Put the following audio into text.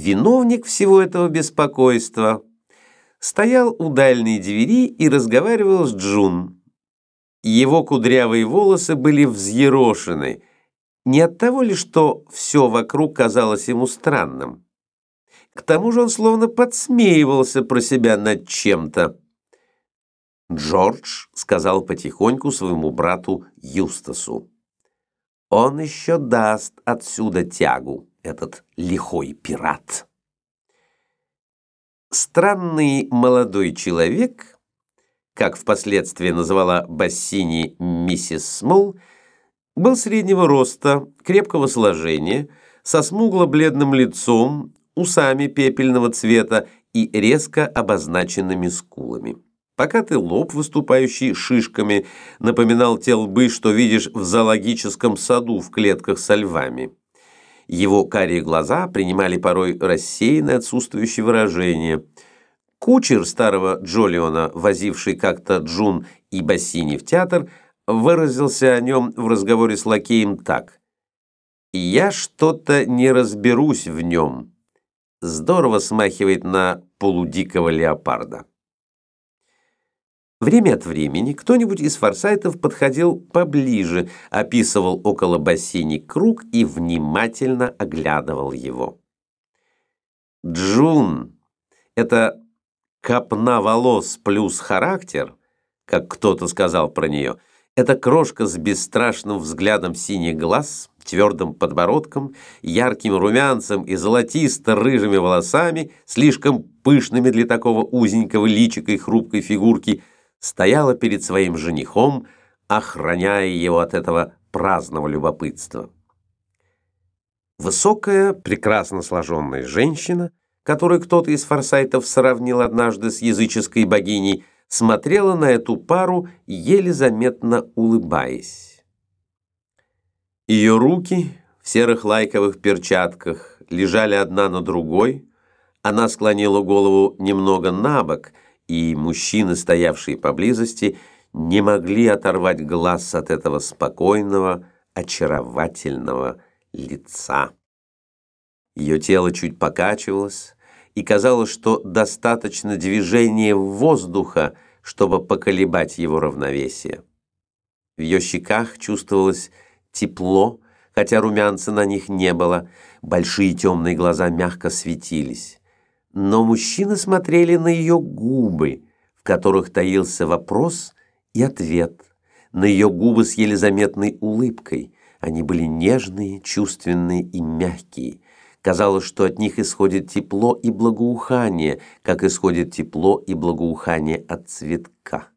Виновник всего этого беспокойства стоял у дальней двери и разговаривал с Джун. Его кудрявые волосы были взъерошены, не от того ли, что все вокруг казалось ему странным. К тому же он словно подсмеивался про себя над чем-то. Джордж сказал потихоньку своему брату Юстасу. «Он еще даст отсюда тягу» этот лихой пират. Странный молодой человек, как впоследствии называла Бассини миссис Смол, был среднего роста, крепкого сложения, со смугло-бледным лицом, усами пепельного цвета и резко обозначенными скулами. Покатый лоб, выступающий шишками, напоминал те лбы, что видишь в зоологическом саду в клетках со львами. Его карие глаза принимали порой рассеянное отсутствующее выражение. Кучер старого Джолиона, возивший как-то Джун и Бассини в театр, выразился о нем в разговоре с лакеем так. «Я что-то не разберусь в нем. Здорово смахивает на полудикого леопарда». Время от времени кто-нибудь из форсайтов подходил поближе, описывал около бассейни круг и внимательно оглядывал его. Джун — это копна волос плюс характер, как кто-то сказал про нее. Это крошка с бесстрашным взглядом синих глаз, твердым подбородком, ярким румянцем и золотисто-рыжими волосами, слишком пышными для такого узенького личика и хрупкой фигурки — стояла перед своим женихом, охраняя его от этого праздного любопытства. Высокая, прекрасно сложенная женщина, которую кто-то из форсайтов сравнил однажды с языческой богиней, смотрела на эту пару, еле заметно улыбаясь. Ее руки в серых лайковых перчатках лежали одна на другой, она склонила голову немного на бок – и мужчины, стоявшие поблизости, не могли оторвать глаз от этого спокойного, очаровательного лица. Ее тело чуть покачивалось, и казалось, что достаточно движения воздуха, чтобы поколебать его равновесие. В ее щеках чувствовалось тепло, хотя румянца на них не было, большие темные глаза мягко светились. Но мужчины смотрели на ее губы, в которых таился вопрос и ответ, на ее губы с еле заметной улыбкой. Они были нежные, чувственные и мягкие. Казалось, что от них исходит тепло и благоухание, как исходит тепло и благоухание от цветка.